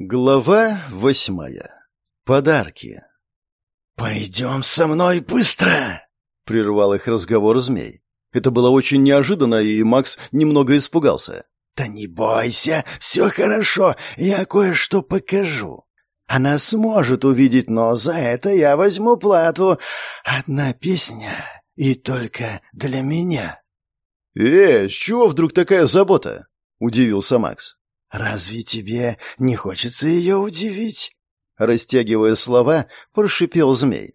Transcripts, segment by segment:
Глава восьмая. Подарки. «Пойдем со мной быстро!» — прервал их разговор змей. Это было очень неожиданно, и Макс немного испугался. «Да не бойся, все хорошо, я кое-что покажу. Она сможет увидеть, но за это я возьму плату. Одна песня, и только для меня». «Э, с чего вдруг такая забота?» — удивился Макс. «Разве тебе не хочется ее удивить?» Растягивая слова, прошипел змей.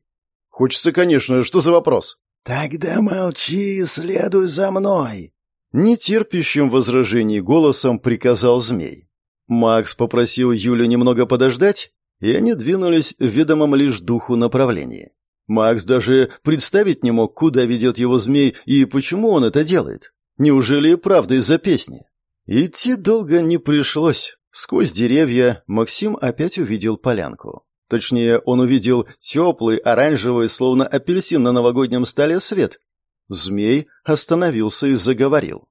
«Хочется, конечно. Что за вопрос?» «Тогда молчи и следуй за мной!» Нетерпящим возражений голосом приказал змей. Макс попросил Юлю немного подождать, и они двинулись в ведомом лишь духу направлении. Макс даже представить не мог, куда ведет его змей и почему он это делает. Неужели и правда из-за песни? Идти долго не пришлось. Сквозь деревья Максим опять увидел полянку. Точнее, он увидел теплый, оранжевый, словно апельсин на новогоднем столе свет. Змей остановился и заговорил.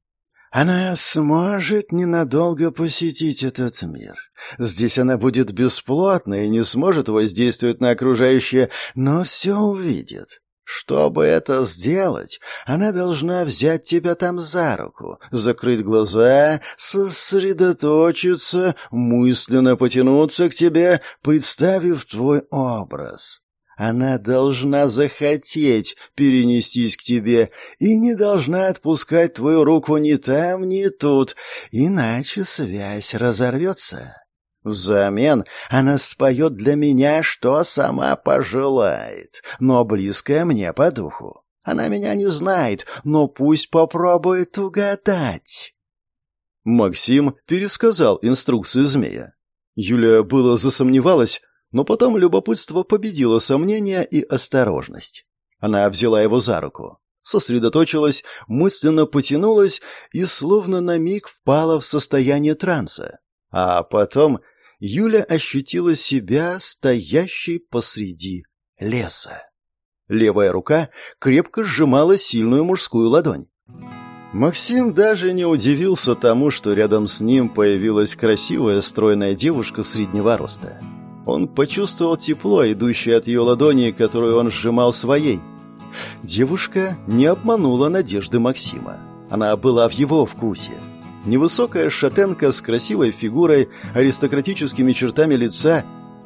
«Она сможет ненадолго посетить этот мир. Здесь она будет бесплотна и не сможет воздействовать на окружающее, но все увидит. Чтобы это сделать, она должна взять тебя там за руку, закрыть глаза, сосредоточиться, мысленно потянуться к тебе, представив твой образ. Она должна захотеть перенестись к тебе и не должна отпускать твою руку ни там, ни тут, иначе связь разорвется. Взамен она споет для меня, что сама пожелает, но близкая мне по духу. Она меня не знает, но пусть попробует угадать. Максим пересказал инструкцию змея. Юля было засомневалась, но потом любопытство победило сомнение и осторожность. Она взяла его за руку, сосредоточилась, мысленно потянулась и словно на миг впала в состояние транса. А потом Юля ощутила себя стоящей посреди леса. Левая рука крепко сжимала сильную мужскую ладонь. Максим даже не удивился тому, что рядом с ним появилась красивая стройная девушка среднего роста. Он почувствовал тепло, идущее от ее ладони, которую он сжимал своей. Девушка не обманула надежды Максима. Она была в его вкусе. Невысокая шатенка с красивой фигурой, аристократическими чертами лица,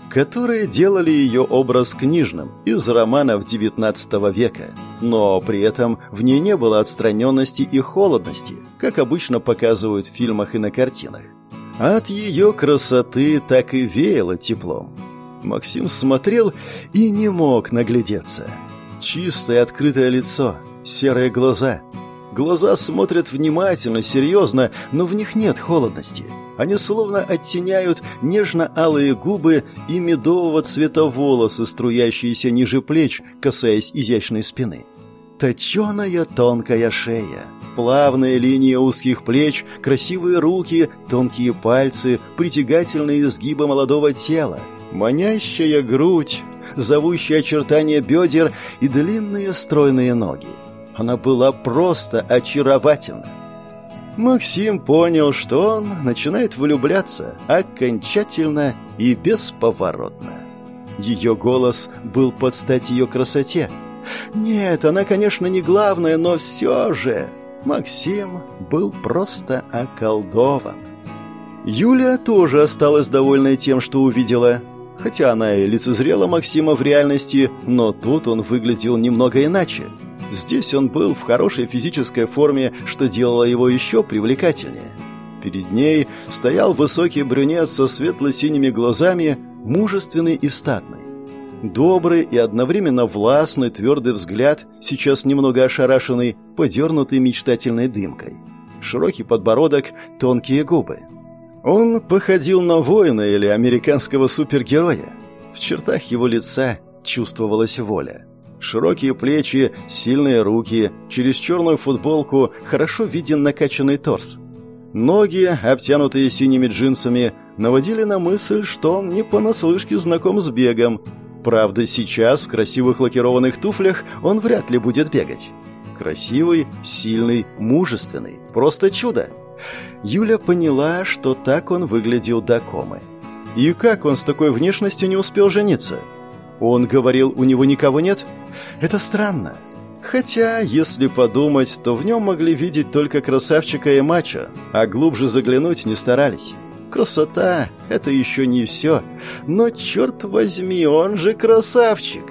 которые делали ее образ книжным из романов XIX века. Но при этом в ней не было отстраненности и холодности, как обычно показывают в фильмах и на картинах. От ее красоты так и веяло теплом. Максим смотрел и не мог наглядеться. Чистое открытое лицо, серые глаза — Глаза смотрят внимательно, серьезно, но в них нет холодности. Они словно оттеняют нежно-алые губы и медового цвета волосы, струящиеся ниже плеч, касаясь изящной спины. Точеная тонкая шея, плавные линии узких плеч, красивые руки, тонкие пальцы, притягательные изгибы молодого тела, манящая грудь, зовущие очертания бедер и длинные стройные ноги. Она была просто очаровательна. Максим понял, что он начинает влюбляться окончательно и бесповоротно. Ее голос был под стать ее красоте. Нет, она, конечно, не главная, но все же Максим был просто околдован. Юлия тоже осталась довольной тем, что увидела. Хотя она и лицезрела Максима в реальности, но тут он выглядел немного иначе – Здесь он был в хорошей физической форме, что делало его еще привлекательнее. Перед ней стоял высокий брюнет со светло-синими глазами, мужественный и статный. Добрый и одновременно властный твердый взгляд, сейчас немного ошарашенный, подернутый мечтательной дымкой. Широкий подбородок, тонкие губы. Он походил на воина или американского супергероя. В чертах его лица чувствовалась воля. Широкие плечи, сильные руки, через черную футболку хорошо виден накачанный торс. Ноги, обтянутые синими джинсами, наводили на мысль, что он не понаслышке знаком с бегом. Правда, сейчас в красивых лакированных туфлях он вряд ли будет бегать. Красивый, сильный, мужественный. Просто чудо. Юля поняла, что так он выглядел до комы. И как он с такой внешностью не успел жениться? Он говорил, у него никого нет? Это странно. Хотя, если подумать, то в нем могли видеть только красавчика и мачо, а глубже заглянуть не старались. Красота — это еще не все, но, черт возьми, он же красавчик.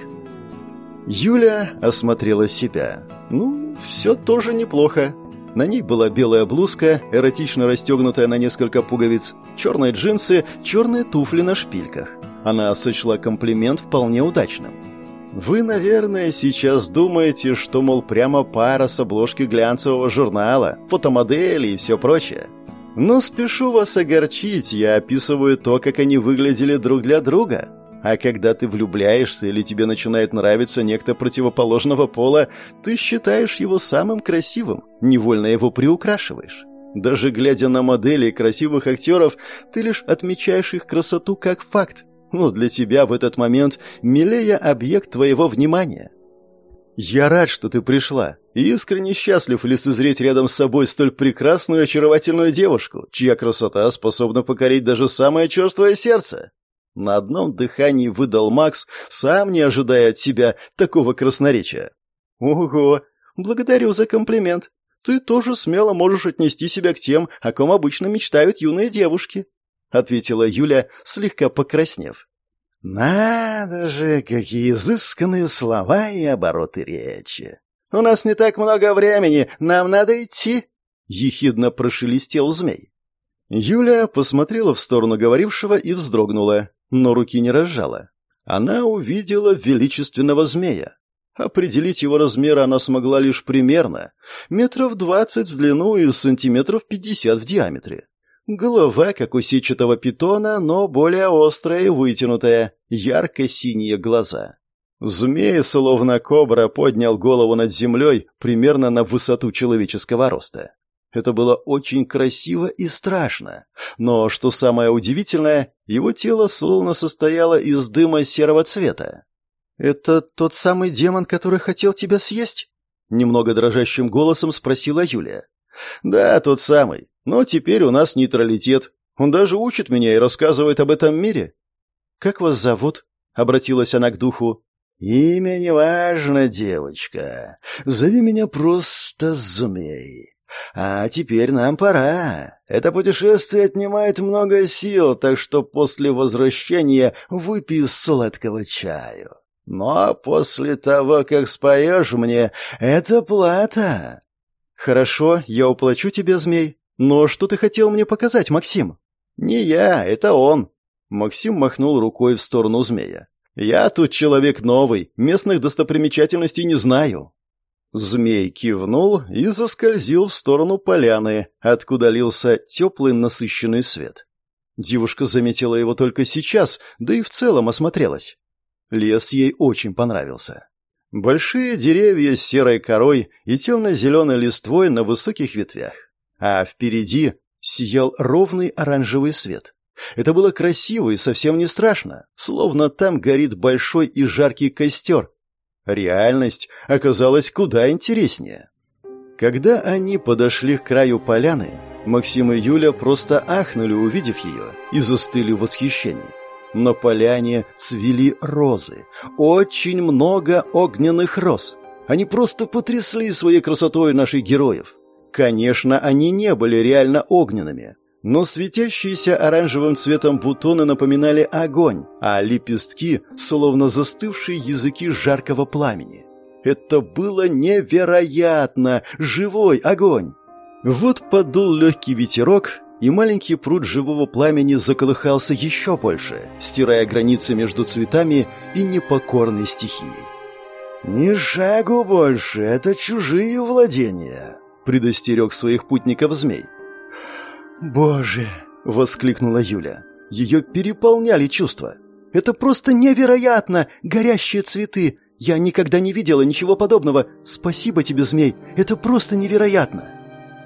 Юля осмотрела себя. Ну, все тоже неплохо. На ней была белая блузка, эротично расстегнутая на несколько пуговиц, черные джинсы, черные туфли на шпильках. Она сочла комплимент вполне удачным. Вы, наверное, сейчас думаете, что, мол, прямо пара с обложки глянцевого журнала, фотомодели и все прочее. Но спешу вас огорчить, я описываю то, как они выглядели друг для друга. А когда ты влюбляешься или тебе начинает нравиться некто противоположного пола, ты считаешь его самым красивым, невольно его приукрашиваешь. Даже глядя на модели красивых актеров, ты лишь отмечаешь их красоту как факт, но для тебя в этот момент милее объект твоего внимания. Я рад, что ты пришла, искренне счастлив лицезреть рядом с собой столь прекрасную и очаровательную девушку, чья красота способна покорить даже самое черствое сердце. На одном дыхании выдал Макс, сам не ожидая от себя такого красноречия. Ого, благодарю за комплимент. Ты тоже смело можешь отнести себя к тем, о ком обычно мечтают юные девушки. — ответила Юля, слегка покраснев. «Надо же, какие изысканные слова и обороты речи! У нас не так много времени, нам надо идти!» — ехидно прошелестел змей. Юля посмотрела в сторону говорившего и вздрогнула, но руки не разжала. Она увидела величественного змея. Определить его размер она смогла лишь примерно, метров двадцать в длину и сантиметров пятьдесят в диаметре. Голова, как у сетчатого питона, но более острая и вытянутая, ярко-синие глаза. Змей, словно кобра, поднял голову над землей примерно на высоту человеческого роста. Это было очень красиво и страшно. Но, что самое удивительное, его тело словно состояло из дыма серого цвета. «Это тот самый демон, который хотел тебя съесть?» Немного дрожащим голосом спросила Юлия. «Да, тот самый. Но теперь у нас нейтралитет. Он даже учит меня и рассказывает об этом мире. Как вас зовут? обратилась она к духу. Имя не важно, девочка. Зови меня просто Змей. А теперь нам пора. Это путешествие отнимает много сил, так что после возвращения выпей сладкого чаю. Но после того, как споешь мне, это плата. Хорошо, я уплачу тебе, змей. «Но что ты хотел мне показать, Максим?» «Не я, это он». Максим махнул рукой в сторону змея. «Я тут человек новый, местных достопримечательностей не знаю». Змей кивнул и заскользил в сторону поляны, откуда лился теплый насыщенный свет. Девушка заметила его только сейчас, да и в целом осмотрелась. Лес ей очень понравился. Большие деревья с серой корой и темно-зеленой листвой на высоких ветвях а впереди сиял ровный оранжевый свет. Это было красиво и совсем не страшно, словно там горит большой и жаркий костер. Реальность оказалась куда интереснее. Когда они подошли к краю поляны, Максим и Юля просто ахнули, увидев ее, и застыли в восхищении. На поляне цвели розы, очень много огненных роз. Они просто потрясли своей красотой наших героев. Конечно, они не были реально огненными, но светящиеся оранжевым цветом бутоны напоминали огонь, а лепестки — словно застывшие языки жаркого пламени. Это было невероятно! Живой огонь! Вот подул легкий ветерок, и маленький пруд живого пламени заколыхался еще больше, стирая границы между цветами и непокорной стихией. «Ни шагу больше, это чужие владения», предостерег своих путников змей. «Боже!» — воскликнула Юля. Ее переполняли чувства. «Это просто невероятно! Горящие цветы! Я никогда не видела ничего подобного! Спасибо тебе, змей! Это просто невероятно!»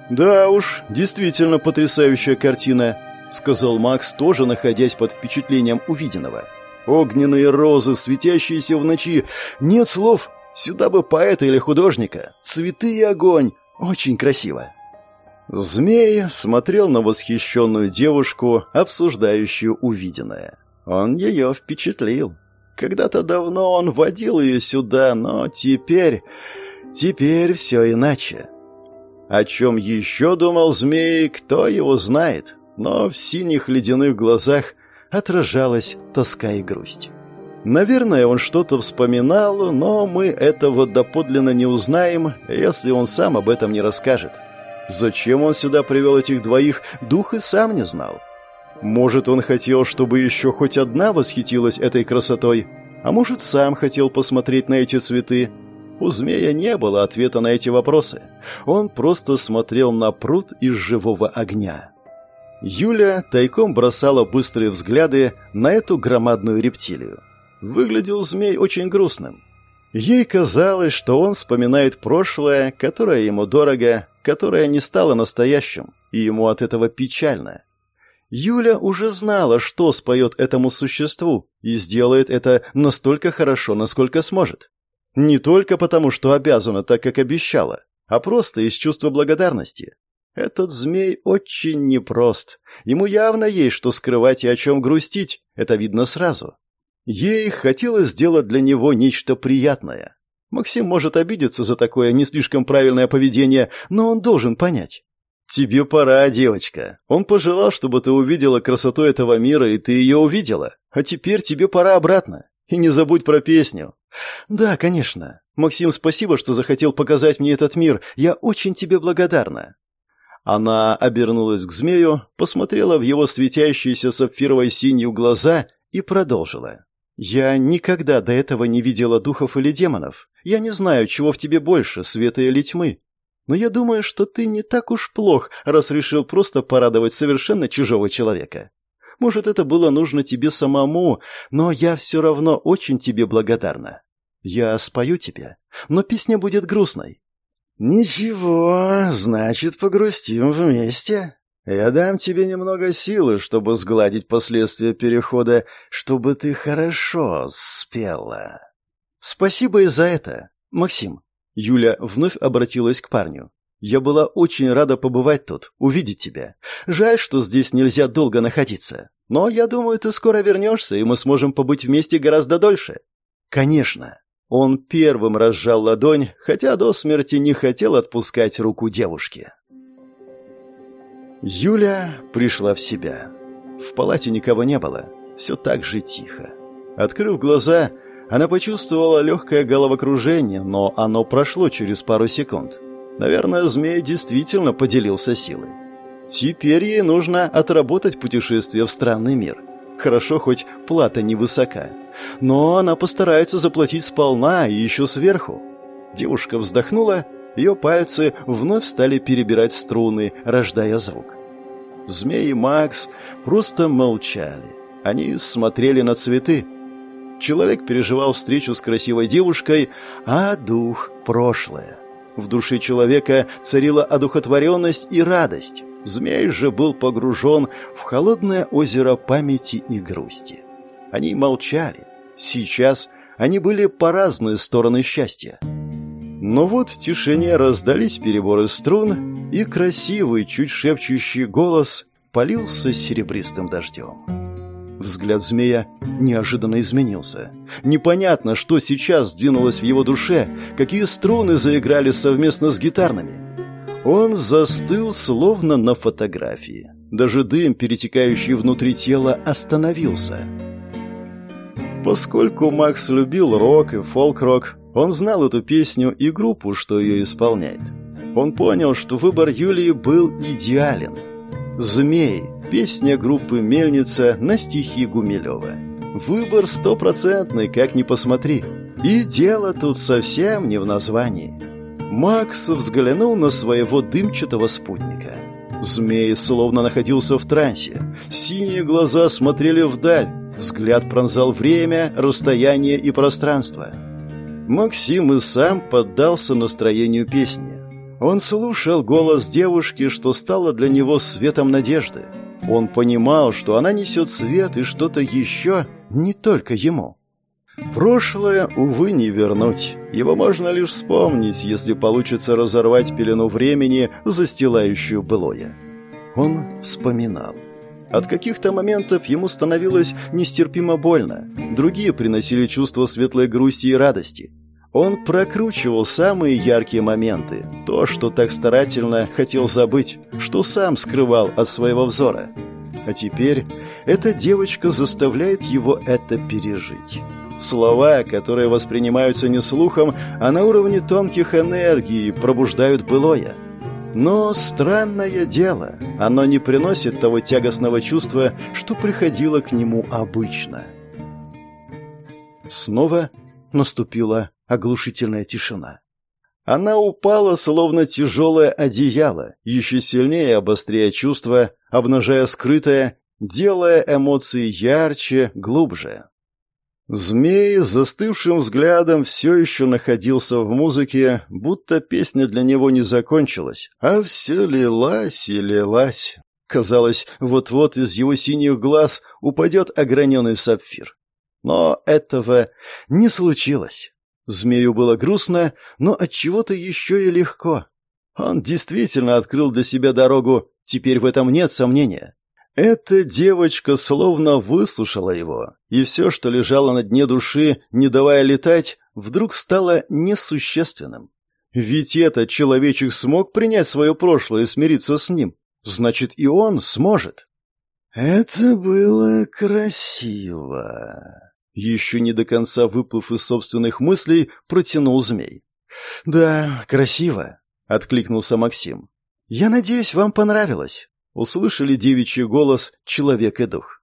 «Да уж, действительно потрясающая картина», — сказал Макс, тоже находясь под впечатлением увиденного. «Огненные розы, светящиеся в ночи. Нет слов. Сюда бы поэта или художника. Цветы и огонь. Очень красиво. Змей смотрел на восхищенную девушку, обсуждающую увиденное. Он ее впечатлил. Когда-то давно он водил ее сюда, но теперь... Теперь все иначе. О чем еще думал змей, кто его знает, но в синих ледяных глазах отражалась тоска и грусть. Наверное, он что-то вспоминал, но мы этого доподлинно не узнаем, если он сам об этом не расскажет. Зачем он сюда привел этих двоих, дух и сам не знал. Может, он хотел, чтобы еще хоть одна восхитилась этой красотой, а может, сам хотел посмотреть на эти цветы, у змея не было ответа на эти вопросы. Он просто смотрел на пруд из живого огня. Юля тайком бросала быстрые взгляды на эту громадную рептилию. Выглядел змей очень грустным. Ей казалось, что он вспоминает прошлое, которое ему дорого, которое не стало настоящим, и ему от этого печально. Юля уже знала, что споет этому существу, и сделает это настолько хорошо, насколько сможет. Не только потому, что обязана, так как обещала, а просто из чувства благодарности. Этот змей очень непрост. Ему явно есть что скрывать и о чем грустить, это видно сразу. Ей хотелось сделать для него нечто приятное. Максим может обидеться за такое не слишком правильное поведение, но он должен понять. «Тебе пора, девочка. Он пожелал, чтобы ты увидела красоту этого мира, и ты ее увидела. А теперь тебе пора обратно. И не забудь про песню. Да, конечно. Максим, спасибо, что захотел показать мне этот мир. Я очень тебе благодарна. Она обернулась к змею, посмотрела в его светящиеся сапфировой синью глаза и продолжила. «Я никогда до этого не видела духов или демонов. Я не знаю, чего в тебе больше, света или тьмы. Но я думаю, что ты не так уж плох, раз решил просто порадовать совершенно чужого человека. Может, это было нужно тебе самому, но я все равно очень тебе благодарна. Я спою тебе, но песня будет грустной». «Ничего, значит, погрустим вместе. Я дам тебе немного силы, чтобы сгладить последствия перехода, чтобы ты хорошо спела». «Спасибо и за это, Максим». Юля вновь обратилась к парню. Я была очень рада побывать тут, увидеть тебя. Жаль, что здесь нельзя долго находиться. Но я думаю, ты скоро вернешься, и мы сможем побыть вместе гораздо дольше. Конечно. Он первым разжал ладонь, хотя до смерти не хотел отпускать руку девушки. Юля пришла в себя. В палате никого не было. Все так же тихо. Открыв глаза, она почувствовала легкое головокружение, но оно прошло через пару секунд. Наверное, змей действительно поделился силой. Теперь ей нужно отработать путешествие в странный мир. Хорошо, хоть плата невысока. Но она постарается заплатить сполна и еще сверху. Девушка вздохнула, ее пальцы вновь стали перебирать струны, рождая звук. Змей и Макс просто молчали. Они смотрели на цветы. Человек переживал встречу с красивой девушкой, а дух — прошлое. В душе человека царила одухотворенность и радость. Змей же был погружен в холодное озеро памяти и грусти. Они молчали. Сейчас они были по разные стороны счастья. Но вот в тишине раздались переборы струн, и красивый, чуть шепчущий голос полился серебристым дождем. Взгляд змея неожиданно изменился. Непонятно, что сейчас двинулось в его душе, какие струны заиграли совместно с гитарными. Он застыл, словно на фотографии. Даже дым, перетекающий внутри тела, остановился. Поскольку Макс любил рок и фолк-рок, он знал эту песню и группу, что ее исполняет. Он понял, что выбор Юлии был идеален. «Змей» Песня группы «Мельница» на стихи Гумилева. Выбор стопроцентный, как ни посмотри. И дело тут совсем не в названии. Макс взглянул на своего дымчатого спутника. Змей словно находился в трансе. Синие глаза смотрели вдаль. Взгляд пронзал время, расстояние и пространство. Максим и сам поддался настроению песни. Он слушал голос девушки, что стало для него светом надежды. Он понимал, что она несет свет и что-то еще не только ему. Прошлое, увы, не вернуть. Его можно лишь вспомнить, если получится разорвать пелену времени, застилающую былое. Он вспоминал. От каких-то моментов ему становилось нестерпимо больно. Другие приносили чувство светлой грусти и радости. Он прокручивал самые яркие моменты, то, что так старательно хотел забыть, что сам скрывал от своего взора. А теперь эта девочка заставляет его это пережить. Слова, которые воспринимаются не слухом, а на уровне тонких энергий, пробуждают былое. Но странное дело, оно не приносит того тягостного чувства, что приходило к нему обычно. Снова наступила оглушительная тишина. Она упала, словно тяжелое одеяло, еще сильнее обостряя чувства, обнажая скрытое, делая эмоции ярче, глубже. Змей застывшим взглядом все еще находился в музыке, будто песня для него не закончилась, а все лилась и лилась. Казалось, вот-вот из его синих глаз упадет ограненный сапфир. Но этого не случилось. Змею было грустно, но от чего-то еще и легко. Он действительно открыл для себя дорогу, теперь в этом нет сомнения. Эта девочка словно выслушала его, и все, что лежало на дне души, не давая летать, вдруг стало несущественным. Ведь этот человечек смог принять свое прошлое и смириться с ним. Значит, и он сможет. Это было красиво. Еще не до конца выплыв из собственных мыслей, протянул змей. «Да, красиво», — откликнулся Максим. «Я надеюсь, вам понравилось». Услышали девичий голос «Человек и дух».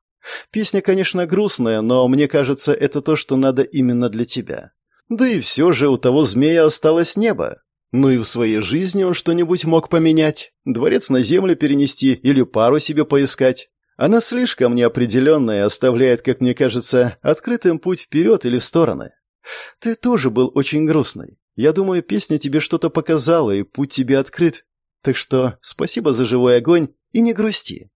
Песня, конечно, грустная, но мне кажется, это то, что надо именно для тебя. Да и все же у того змея осталось небо. Ну и в своей жизни он что-нибудь мог поменять. Дворец на землю перенести или пару себе поискать. Она слишком неопределенная, оставляет, как мне кажется, открытым путь вперед или в стороны. Ты тоже был очень грустный. Я думаю, песня тебе что-то показала, и путь тебе открыт. Так что спасибо за живой огонь и не грусти.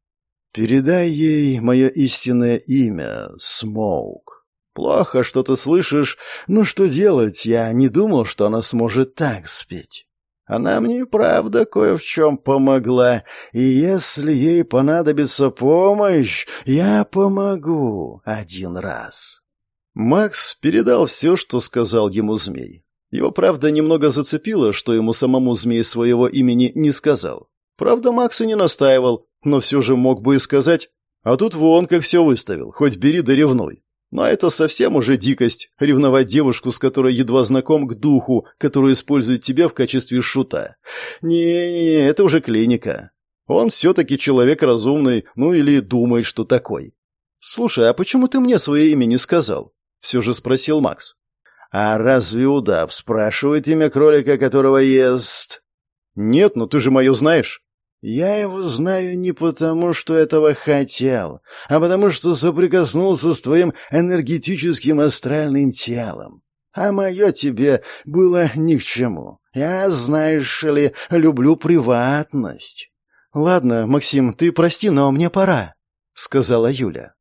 Передай ей мое истинное имя, Смоук. Плохо, что ты слышишь, но что делать, я не думал, что она сможет так спеть. Она мне правда кое в чем помогла, и если ей понадобится помощь, я помогу один раз». Макс передал все, что сказал ему змей. Его, правда, немного зацепило, что ему самому змей своего имени не сказал. Правда, Макс и не настаивал, но все же мог бы и сказать. А тут вон как все выставил, хоть бери да ревной. Но это совсем уже дикость — ревновать девушку, с которой едва знаком к духу, который использует тебя в качестве шута. Не-не-не, это уже клиника. Он все-таки человек разумный, ну или думает, что такой. «Слушай, а почему ты мне свое имя не сказал?» — все же спросил Макс. «А разве удав спрашивает имя кролика, которого ест?» «Нет, но ты же мое знаешь». Я его знаю не потому, что этого хотел, а потому, что соприкоснулся с твоим энергетическим астральным телом. А мое тебе было ни к чему. Я, знаешь ли, люблю приватность. Ладно, Максим, ты прости, но мне пора, сказала Юля.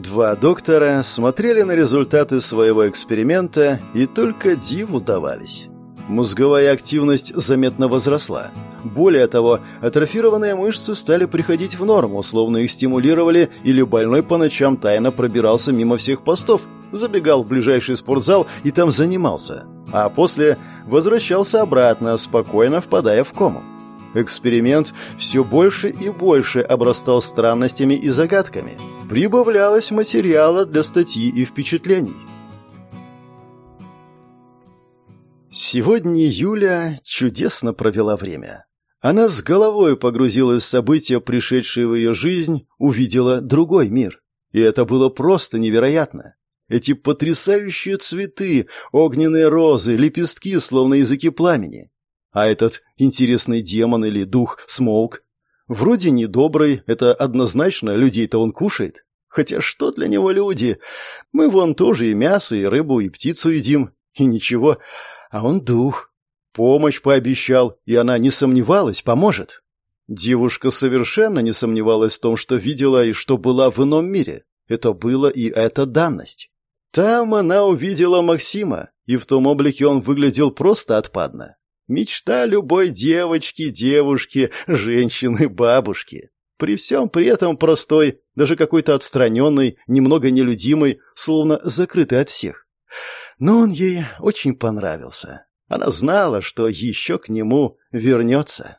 Два доктора смотрели на результаты своего эксперимента и только диву давались. Мозговая активность заметно возросла. Более того, атрофированные мышцы стали приходить в норму, словно их стимулировали, или больной по ночам тайно пробирался мимо всех постов, забегал в ближайший спортзал и там занимался, а после возвращался обратно, спокойно впадая в кому. Эксперимент все больше и больше обрастал странностями и загадками. Прибавлялось материала для статьи и впечатлений. Сегодня Юля чудесно провела время. Она с головой погрузилась в события, пришедшие в ее жизнь, увидела другой мир. И это было просто невероятно. Эти потрясающие цветы, огненные розы, лепестки, словно языки пламени. А этот интересный демон или дух Смоук. Вроде недобрый, это однозначно, людей-то он кушает. Хотя что для него люди? Мы вон тоже и мясо, и рыбу, и птицу едим. И ничего, а он дух. Помощь пообещал, и она не сомневалась, поможет. Девушка совершенно не сомневалась в том, что видела и что была в ином мире. Это было и эта данность. Там она увидела Максима, и в том облике он выглядел просто отпадно. Мечта любой девочки, девушки, женщины, бабушки. При всем при этом простой, даже какой-то отстраненный, немного нелюдимый, словно закрытый от всех. Но он ей очень понравился. Она знала, что еще к нему вернется.